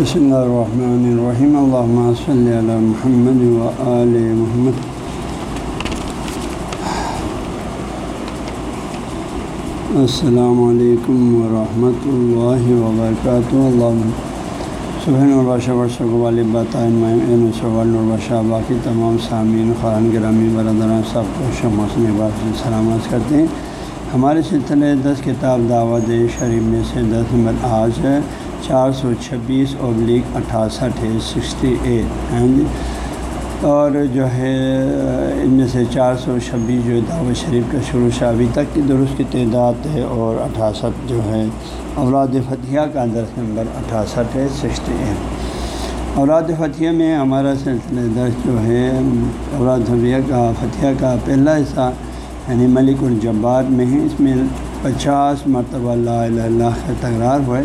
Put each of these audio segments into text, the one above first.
بسم اللہ الرحمن الرحیم اللہم صلی علی محمد و آل محمد السلام علیکم ورحمۃ اللہ وبرکاتہ اللہ سبحان الباشہ ورثہ والی بطائن صبح باقی تمام سامعین خان گرامی برادران سب کو شموسن بات سے سلامت کرتے ہیں ہمارے سلسلے دس کتاب دعوت شریف میں سے دس نمبر آج ہے چار سو چھبیس ابلیغ اٹھاسٹھ ہے، سکسٹی ایٹ اور جو ہے، ان میں سے چار سو چھبیس جو ہے دعوت شریف کا شروع سے ابھی تک کی درست کی تعداد ہے اور اٹھاسٹھ جو ہے اولاد فتح کا درس نمبر اٹھاسٹھ ہے، سکسٹی ایٹ۔ اولاد فتح میں ہمارا سلسلہ درس جو ہے، اولاد فتح کا فتح کا پہلا حصہ یعنی ملک الجبار میں ہے۔ اس میں پچاس مرتبہ لا الہ اللہ کا تکرار ہوئے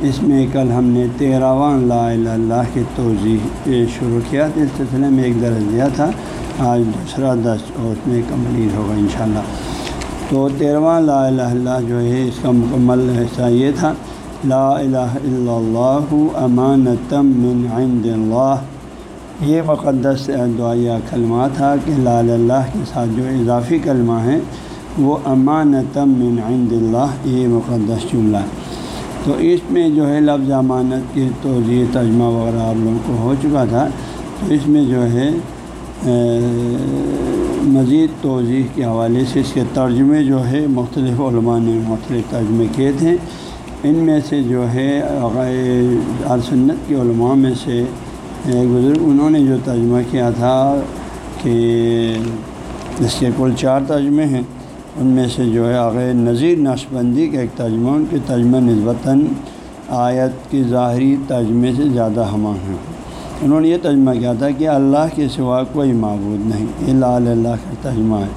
اس میں کل ہم نے تیرہواں لا الہ اللہ کی توضیع شروع کیا تھا اس سلسلے میں ایک درج دیا تھا، آج دوسرا دس اور اس میں کمپلیٹ ہوگا انشاءاللہ۔ تو تیرہواں لا الہ اللہ جو ہے، اس کا مکمل حصہ یہ تھا، لا الہ الا اللہ امانتم من عند اللہ۔ یہ مقدس دعائیہ کلمہ تھا کہ لا الہ اللہ کے ساتھ جو اضافی کلمہ ہیں وہ امانتم من عند اللہ، یہ مقدس جملہ۔ ہے تو اس میں جو ہے لفظ امانت کی توضیع ترجمہ وغیرہ آپ لوگوں کو ہو چکا تھا۔ تو اس میں جو ہے مزید توضیح کے حوالے سے اس کے ترجمے جو ہے مختلف علماء نے مختلف ترجمے کیے تھے۔ ان میں سے جو ہے سنت کے علماء میں سے بزرگ، انہوں نے جو ترجمہ کیا تھا کہ اس کے کل چار ترجمے ہیں۔ ان میں سے جو ہے آغیر نذیر نقشبندی کا ایک ترجمہ ان کے ترجمہ نسبتاً آیت کی ظاہری ترجمے سے زیادہ ہمہ ہیں۔ انہوں نے یہ ترجمہ کیا تھا کہ اللہ کے سوا کوئی معبود نہیں، یہ لا اللہ کا ترجمہ ہے۔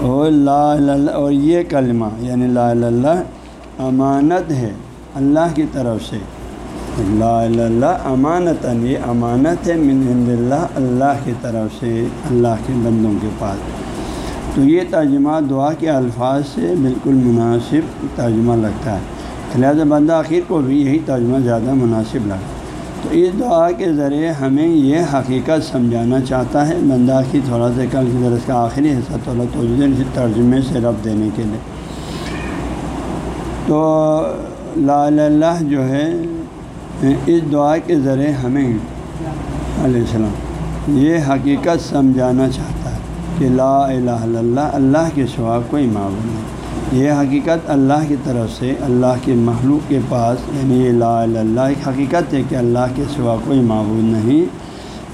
اور لا اللہ، اور یہ کلمہ یعنی لا اللہ، امانت ہے اللہ کی طرف سے۔ لا اللہ امانت یہ امانت ہے من عند اللہ اللہ کی طرف سے، اللہ کے بندوں کے پاس۔ تو یہ ترجمہ دعا کے الفاظ سے بالکل مناسب ترجمہ لگتا ہے۔ لہٰذا بندہ آخر کو بھی یہی ترجمہ زیادہ مناسب لگا تو اس دعا کے ذریعے ہمیں یہ حقیقت سمجھانا چاہتا ہے، بندہ کی تھوڑا سا کل کی درس کا آخری حصہ تھوڑا تو ترجمے سے رب دینے کے لیے۔ تو لا اللہ جو ہے، اس دعا کے ذریعے ہمیں علیہ السلام یہ حقیقت سمجھانا چاہتا کہ لا الہ الا اللہ اللہ کے سوا کوئی معبود نہیں۔ یہ حقیقت اللہ کی طرف سے، اللہ کے مخلوق کے پاس یعنی یہ لا الہ اللہ، ایک حقیقت ہے کہ اللہ کے سوا کوئی معبود نہیں۔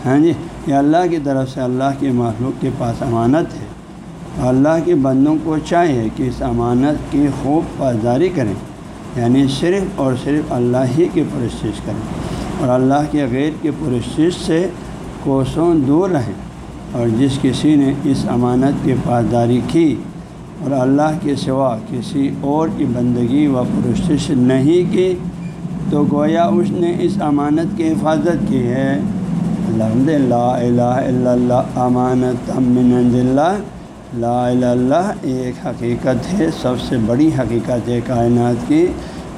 ہاں جی یہ اللہ کی طرف سے اللہ کے مخلوق کے پاس امانت ہے۔ اللہ کے بندوں کو چاہیے کہ اس امانت کی خوب پاسداری کریں۔ یعنی صرف اور صرف اللہ ہی کی پرستش کریں۔ اور اللہ کے غیر کی پرستش سے کوسوں دور رہیں۔ اور جس کسی نے اس امانت کی پاسداری کی اور اللہ کے سوا کسی اور کی بندگی و پرستش نہیں کی، تو گویا اس نے اس امانت کی حفاظت کی ہے۔ الحمد لا الہ الا اللہ، امانت امن اللہ۔ لا الہ اللہ، ایک حقیقت ہے، سب سے بڑی حقیقت ہے کائنات کی۔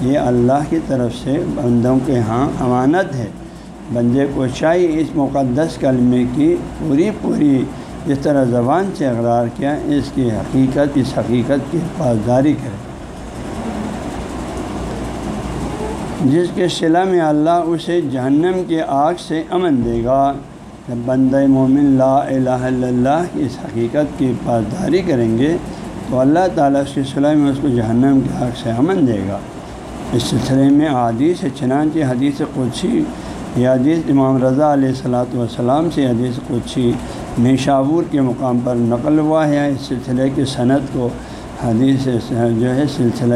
یہ اللہ کی طرف سے بندوں کے ہاں امانت ہے۔ بندے کو چاہیے اس مقدس کلمے کی پوری پوری جس طرح زبان سے اقرار کیا، اس کی حقیقت، اس حقیقت کی پاسداری کرے۔ جس کے صلہ میں اللہ اسے جہنم کے آگ سے امن دے گا، جب بندہ مومن لا الہ الا اللہ کی اس حقیقت کی پاسداری کریں گے، تو اللہ تعالیٰ اس کے صلاح میں اس کو جہنم کے آگ سے امن دے گا۔ اس سلسلے میں حدیث چنانچہ حدیث قدسی یہ حدیث امام رضا علیہ السلاۃ والسلام سے حدیث کچھی نیشابور کے مقام پر نقل ہوا ہے۔ اس سلسلے کی صنعت کو حدیث جو ہے سلسلہ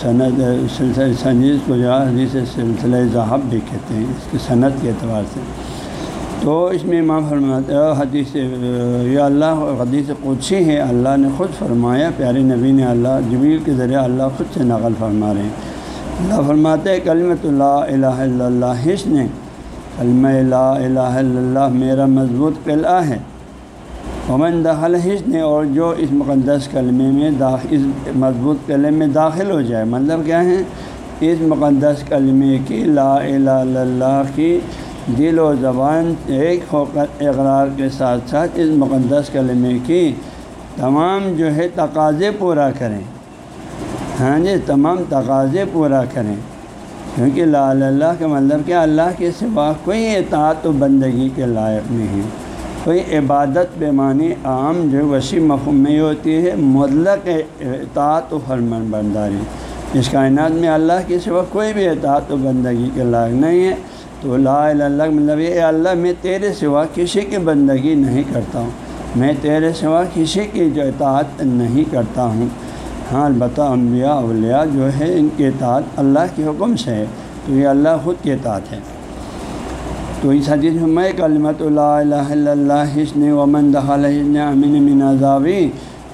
صنعت سلسلہ سنجیز کو جو ہے حدیث سلسلہ ذہب بھی کہتے ہیں، اس کی صنعت کے اعتبار سے۔ تو اس میں امام فرماتے حدیث، یہ اللہ، حدیث کچھی ہے، اللہ نے خود فرمایا، پیارے نبی نے اللہ جبیل کے ذریعے اللہ خود سے نقل فرما رہے ہیں۔ اللہ فرماتے کلمت اللہ الہ الا اللہ حسن کلمہ لا الہ الا اللہ میرا مضبوط قلعہ ہے۔ امن داخل حسن اور جو اس مقدس کلمے میں داخل اس مضبوط قلعے میں داخل ہو جائے۔ مطلب کیا ہے؟ اس مقدس کلمے کی لا الہ الا اللہ کی دل و زبان ایک ہو کر اقرار کے ساتھ ساتھ اس مقدس کلمے کی تمام جو ہے تقاضے پورا کریں۔ ہاں جی تمام تقاضے پورا کریں۔ کیونکہ لا اللہ کا مطلب کہ اللہ کے سوا کوئی اطاعت و بندگی کے لائق نہیں۔ کوئی عبادت بے معنی عام جو وسیع مفہوم میں ہوتی ہے، مطلق اطاعت و فرمان برداری۔ اس کائنات میں اللہ کے سوا کوئی بھی اطاعت و بندگی کے لائق نہیں ہے۔ تو لا اللہ مطلب یہ اللہ، میں تیرے سوا کسی کی بندگی نہیں کرتا ہوں۔ میں تیرے سوا کسی کی جو اطاعت نہیں کرتا ہوں۔ ہاں البتہ انبیاء، اولیاء جو ہے، ان کے اطاعت اللہ کے حکم سے ہے۔ تو یہ اللہ خود کے اطاعت ہے۔ تو اس حدیث میں میں کلمت اللہ الہ الا اللہ حسن ومن دخل حسن امین من عذابی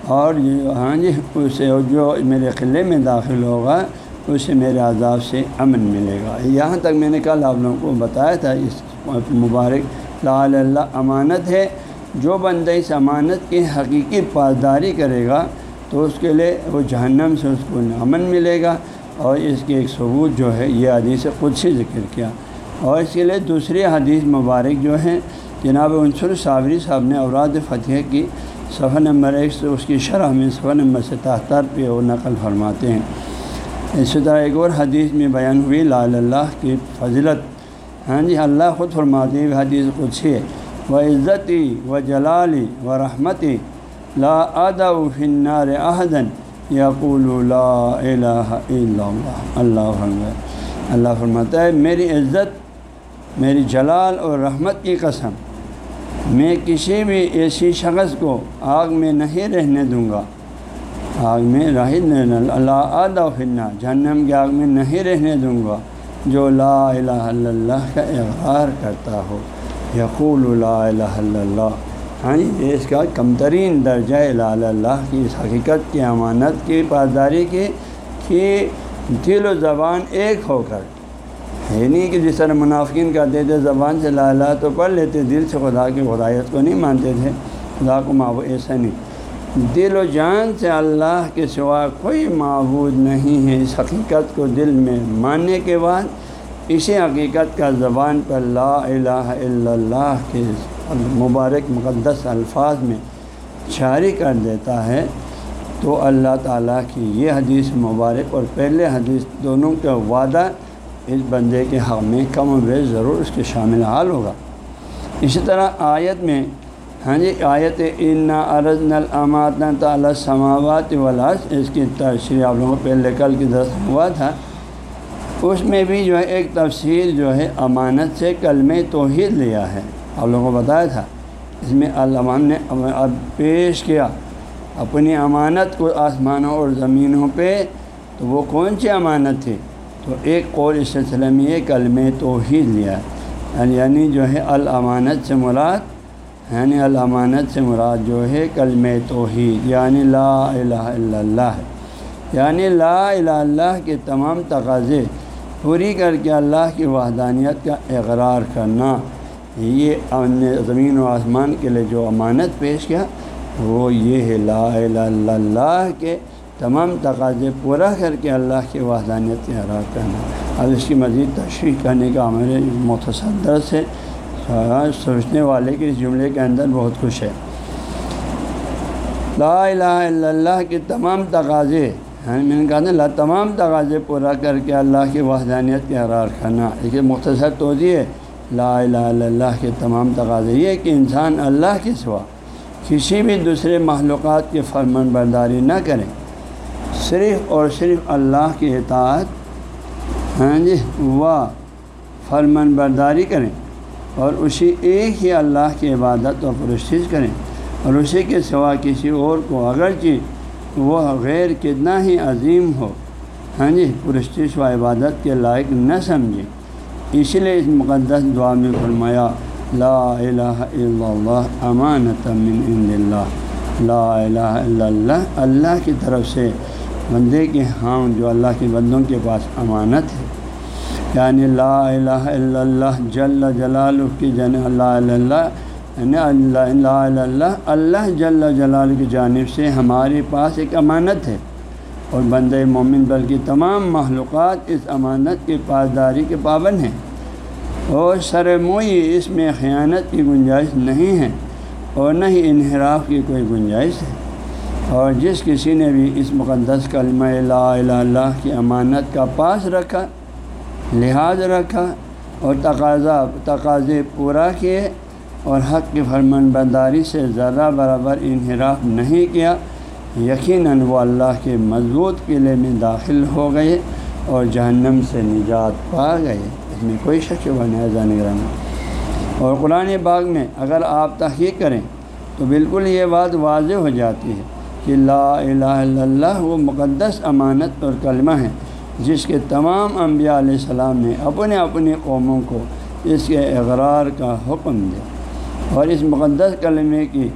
اور ہاں جی اسے جو میرے قلعے میں داخل ہوگا، اسے میرے عذاب سے امن ملے گا۔ یہاں تک میں نے کل آپ لوگوں کو بتایا تھا، اس مبارک لا اللہ امانت ہے۔ جو بندہ اس امانت کی حقیقی پاسداری کرے گا تو اس کے لیے وہ جہنم سے اس کو امن ملے گا اور اس کے ایک ثبوت جو ہے، یہ حدیث خود سے ذکر کیا۔ اور اس کے لیے دوسری حدیث مبارک جو ہے، جناب عنصر صابری صاحب نے اوراد فتح کی صفحہ نمبر ایک سے اس کی شرح میں صفحہ نمبر ستہتر پہ وہ نقل فرماتے ہیں۔ اسی طرح ایک اور حدیث میں بیان ہوئی، لال اللہ کی فضلت ہاں جی اللہ خود فرماتے ہیں حدیث کچھ ہے۔ و عزتی و جلالی و رحمتی لا ادا فنار احدن یقول لا الہ الا اللہ اللہ اللہ فرماتا ہے، میری عزت، میری جلال اور رحمت کی قسم، میں کسی بھی ایسی شخص کو آگ میں نہیں رہنے دوں گا۔ آگ میں رہ اللہ آدھا فنار جہنم کی آگ میں نہیں رہنے دوں گا۔ جو لا الہ الا اللہ کا اقرار کرتا ہو، یقول لا الہ الا اللہ۔ ہاں جی اس کا کم ترین درجہ لا اللہ کی، اس حقیقت کی، امانت کی، پاسداری کی کہ دل و زبان ایک ہو کر ہے نہیں کہ جس طرح منافقین کرتے تھے، زبان سے لا الہ تو پڑھ لیتے، دل سے خدا کی خدایت کو نہیں مانتے تھے، خدا کو معبود ایسا نہیں۔ دل و جان سے اللہ کے سوا کوئی معبود نہیں ہے۔ اس حقیقت کو دل میں ماننے کے بعد، اسی حقیقت کا زبان پر لا الہ الا اللہ کے مبارک مقدس الفاظ میں شاعری کر دیتا ہے، تو اللہ تعالیٰ کی یہ حدیث مبارک اور پہلے حدیث دونوں کا وعدہ اس بندے کے حق میں کم و بیش ضرور اس کے شامل حال ہوگا۔ اسی طرح آیت میں ہاں جی آیت ان عرض نلامات تعلیٰ سماوات ولاس اس کی تشریح آپ لوگوں کو پہلے کل کی درس ہوا تھا۔ اس میں بھی جو ہے ایک تفسیر جو ہے امانت سے کلم توحید لیا ہے۔ آپ لوگوں کو بتایا تھا، اس میں علمان نے اب پیش کیا، اپنی امانت کو آسمانوں اور زمینوں پہ، تو وہ کون سی امانت تھی؟ تو ایک قول اس سلسلے میں یہ کلم توحید لیا یعنی جو ہے الامانت سے مراد یعنی الامانت سے مراد جو ہے کلم توحید یعنی لا الہ الا اللہ یعنی لا الہ اللہ کے تمام تقاضے پوری کر کے اللہ کی وحدانیت کا اقرار کرنا۔ یہ زمین و آسمان کے لیے جو امانت پیش کیا، وہ یہ ہے لا الہ الا اللہ کے تمام تقاضے پورا کر کے اللہ کی وحدانیت کے حرار کرنا۔ اب اس کی مزید تشریح کرنے کا ہمارے مختصر درس ہے سوچنے والے کے اس جملے کے اندر بہت خوش ہے لا الہ الا اللہ کے تمام تقاضے یعنی میں نے کہا نا تمام تقاضے پورا کر کے اللہ کی وحدانیت کے حرار کرنا، ایک مختصر توضیع ہے۔ لا الہ الا اللہ کے تمام تقاضے۔ یہ کہ انسان اللہ کے سوا کسی بھی دوسرے معلومات کی فرمان برداری نہ کریں صرف اور صرف اللہ کی اطاعت ہاں جی و فرمان برداری کریں اور اسی ایک ہی اللہ کی عبادت و پرستش کریں اور اسی کے سوا کسی اور کو اگرچہ وہ غیر کتنا ہی عظیم ہو ہاں جی پرستش و عبادت کے لائق نہ سمجھیں اسی لیے اس مقدس دعا میں فرمایا، لا الہ الا اللہ امانت من عند اللہ. لا الہ الا اللہ اللہ کی طرف سے بندے کے ہاں جو اللہ کے بندوں کے پاس امانت ہے. یعنی لا الہ الا اللہ، جل جلال کی جن اللہ اللہ یعنی اللہ اللہ اللہ جل جلال کی جانب سے ہمارے پاس ایک امانت ہے. اور بند مومن بلکہ تمام معلومات اس امانت کی پاسداری کے پابند ہیں اور سرموئی اس میں خیانت کی گنجائش نہیں ہے اور نہ ہی انحراف کی کوئی گنجائش ہے اور جس کسی نے بھی اس مقدس کلمہ لا الہ اللہ کی امانت کا پاس رکھا، لحاظ رکھا اور تقاضا، تقاضے پورا کیے اور حق کی فرمان برداری سے ذرہ برابر انحراف نہیں کیا یقیناً وہ اللہ کے مضبوط قلعے میں داخل ہو گئے اور جہنم سے نجات پا گئے۔ اس میں کوئی شک بنے نگران اور قرآن باغ میں اگر آپ تحقیق کریں تو بالکل یہ بات واضح ہو جاتی ہے کہ لا الہ الا اللہ وہ مقدس امانت اور کلمہ ہے جس کے تمام انبیاء علیہ السلام نے اپنے اپنی قوموں کو اس کے اقرار کا حکم دیا۔ اور اس مقدس کلمے کی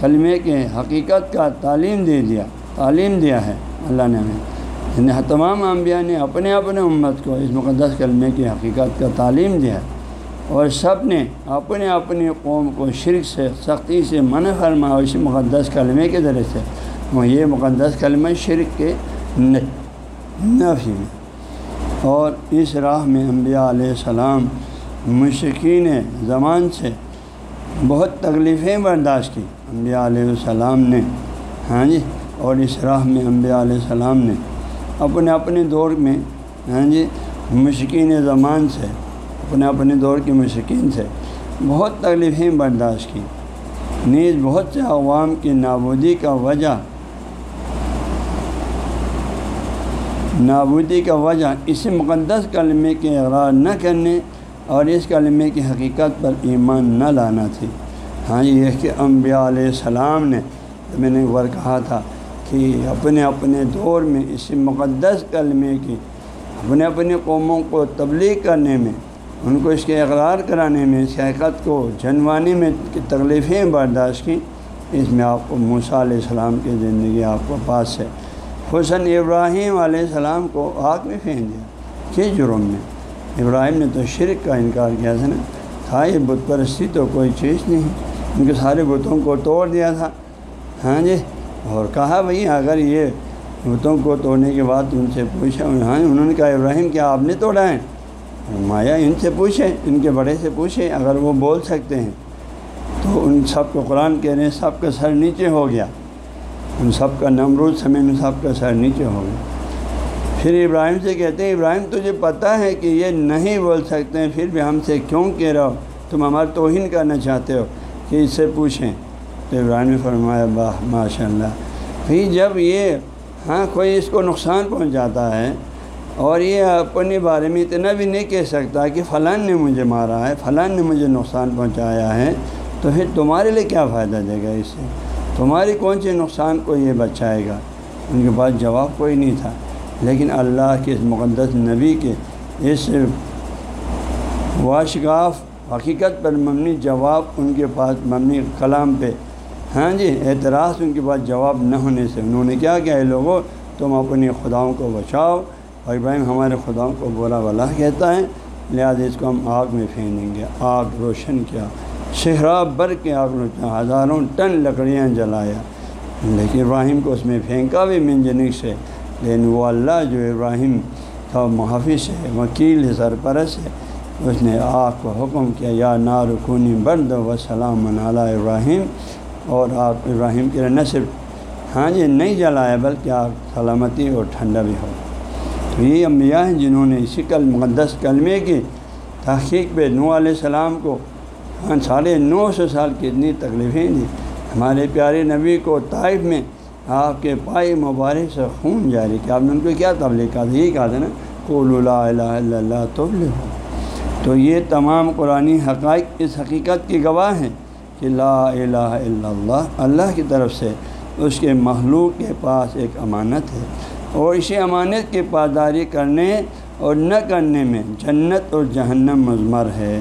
کلمے کے حقیقت کا تعلیم دے دیا، تعلیم دیا ہے اللہ نے ہمیں۔ یعنی تمام انبیاء نے اپنے اپنے امت کو اس مقدس کلمے کی حقیقت کا تعلیم دیا ہے۔ اور سب نے اپنے اپنی قوم کو شرک سے، سختی سے منع فرمایا اس مقدس کلمے کے ذریعے سے۔ وہ یہ مقدس کلمہ شرک کے نفی میں اور اس راہ میں انبیاء علیہ السلام مشکین زمان سے بہت تکلیفیں برداشت کی۔ انبیاء علیہ السلام نے ہاں جی اور اس راہ میں انبیاء علیہ السلام نے اپنے اپنے دور میں ہاں جی مشکین زمان سے، اپنے اپنے دور کے مشکین سے بہت تکلیفیں برداشت کی۔ نیز بہت سے عوام کی نابودی کا وجہ، نابودی کا وجہ اس مقدس کلمے کے اقرار نہ کرنے اور اس کلمے کی حقیقت پر ایمان نہ لانا تھی۔ ہاں جی، یہ کہ انبیاء علیہ السلام نے میں نے غور کہا تھا کہ اپنے اپنے دور میں اس مقدس کلمے کی، اپنے اپنے قوموں کو تبلیغ کرنے میں، ان کو اس کے اقرار کرانے میں، اس حقیقت کو جنوانے میں تکلیفیں برداشت کی اس میں آپ کو موسیٰ علیہ السلام کی زندگی آپ کو پاس ہے۔ حسن ابراہیم علیہ السلام کو آگ میں پھینک دیا، کس جرم میں؟ ابراہیم نے تو شرک کا انکار کیا تھا نا۔ تھا یہ بت پرستی تو کوئی چیز نہیں۔ ان کے سارے بتوں کو توڑ دیا تھا۔ ہاں جی؟ اور کہا بھائی اگر یہ بتوں کو توڑنے کے بعد ان سے پوچھا ہاں جی، انہوں نے کہا، ابراہیم، کیا آپ نے توڑا ہے؟ مایا ان سے پوچھیں، ان کے بڑے سے پوچھیں، اگر وہ بول سکتے ہیں۔ تو ان سب کو قرآن کہہ رہے ہیں سب کا سر نیچے ہو گیا۔ ان سب کا نمرود سمے میں سب کا سر نیچے ہو گیا۔ پھر ابراہیم سے کہتے ہیں، ابراہیم، تجھے پتہ ہے کہ یہ نہیں بول سکتے ہیں پھر بھی ہم سے کیوں کہہ رہا ہو؟ تم ہمارا توہین کرنا چاہتے ہو کہ اس سے پوچھیں۔ تو ابراہیم نے فرمایا باہ ماشاء اللہ پھر جب یہ ہاں کوئی اس کو نقصان پہنچاتا ہے اور یہ اپنے بارے میں اتنا بھی نہیں کہہ سکتا کہ فلاں نے مجھے مارا ہے، فلاں نے مجھے نقصان پہنچایا ہے، تو پھر تمہارے لیے کیا فائدہ دے گا اس سے؟ تمہاری کون سی نقصان کو یہ بچائے گا؟ ان کے پاس جواب کوئی نہیں تھا۔ لیکن اللہ کے اس مقدس نبی کے اس واشگاف، حقیقت پر مبنی جواب ان کے پاس مبنی کلام پہ۔ ہاں جی اعتراض ان کے پاس جواب نہ ہونے سے۔ انہوں نے کیا کیا ہے لوگوں؟ تم اپنی خداؤں کو بچاؤ۔ اور ابراہیم ہمارے خداؤں کو برا والا کہتا ہے۔ لہٰذا اس کو ہم آگ میں پھینکیں گے۔ آگ روشن کیا۔ شہراب بر کے آگ روشن ہزاروں ٹن لکڑیاں جلایا۔ لیکن ابراہیم کو اس میں پھینکا بھی منجنک سے۔ لیکن وہ اللہ جو ابراہیم کا محافظ ہے، وکیل ہے سرپرست ہے۔ اس نے آگ کو حکم کیا، یا نارکونی برد و سلام منالا ابراہیم اور آگ ابراہیم کے نہ صرف ہاں جی نہیں جلایا، بلکہ آگ سلامتی اور ٹھنڈا بھی ہو۔ تو یہ انبیاء ہیں جنہوں نے اسی کل، مقدس کلمے کی تحقیق پہ نو علیہ السلام کو ہاں ساڑھے نو سو سال کی اتنی تکلیفیں دی۔ ہمارے پیارے نبی کو طائف میں آپ کے پائے مبارک سے خون جاری کیا۔ آپ نے ان کو کیا تبلیغ کہا تھا؟ یہی کہا تھا نا قول الہ الا اللہ تبل تو یہ تمام قرآن حقائق اس حقیقت کی گواہ ہیں کہ لا الہ الا اللہ اللہ کی طرف سے اس کے محلوق کے پاس ایک امانت ہے۔ اور اسی امانت کی پاسداری کرنے اور نہ کرنے میں جنت اور جہنم مضمر ہے۔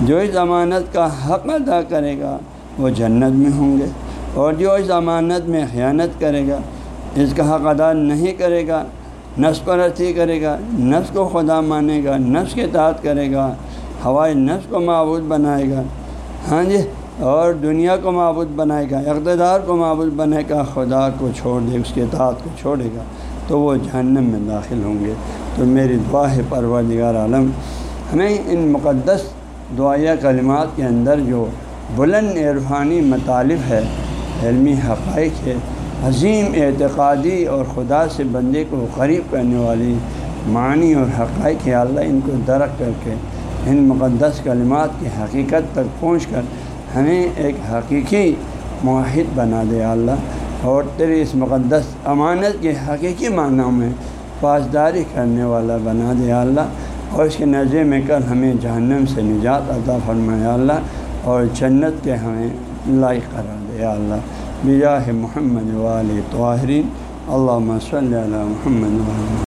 جو اس امانت کا حق ادا کرے گا، وہ جنت میں ہوں گے۔ اور جو اس امانت میں خیانت کرے گا، اس کا حق ادا نہیں کرے گا، نفس پرستی کرے گا، نفس کو خدا مانے گا، نفس کے تحت کرے گا، ہوائی نفس کو معبود بنائے گا۔ ہاں جی اور دنیا کو معبود بنائے گا، اقتدار کو معبود بنے گا، خدا کو چھوڑ دے، اس کے تعداد کو چھوڑے گا۔ تو وہ جہنم میں داخل ہوں گے۔ تو میری دعا ہے، پروردگار عالم، ہمیں ان مقدس دعائیہ کلمات کے اندر جو بلند عرفانی مطالب ہے علمی حقائق ہے۔ عظیم اعتقادی اور خدا سے بندے کو قریب کرنے والی معنی اور حقائق ہے۔ اللہ ان کو درک کر کے ان مقدس کلمات کی حقیقت تک پہنچ کر ہمیں ایک حقیقی معاہد بنا دے۔ اللہ، اور تیری اس مقدس امانت کے حقیقی معنیوں میں پاسداری کرنے والا بنا دے۔ اللہ، اور اس کے نظر میں کر ہمیں جہنم سے نجات عطا فرمائے۔ اللہ، اور جنت کے ہمیں لائق کرا اللہ بجاہ محمد والی طاہرین اللہ صلی اللہ محمد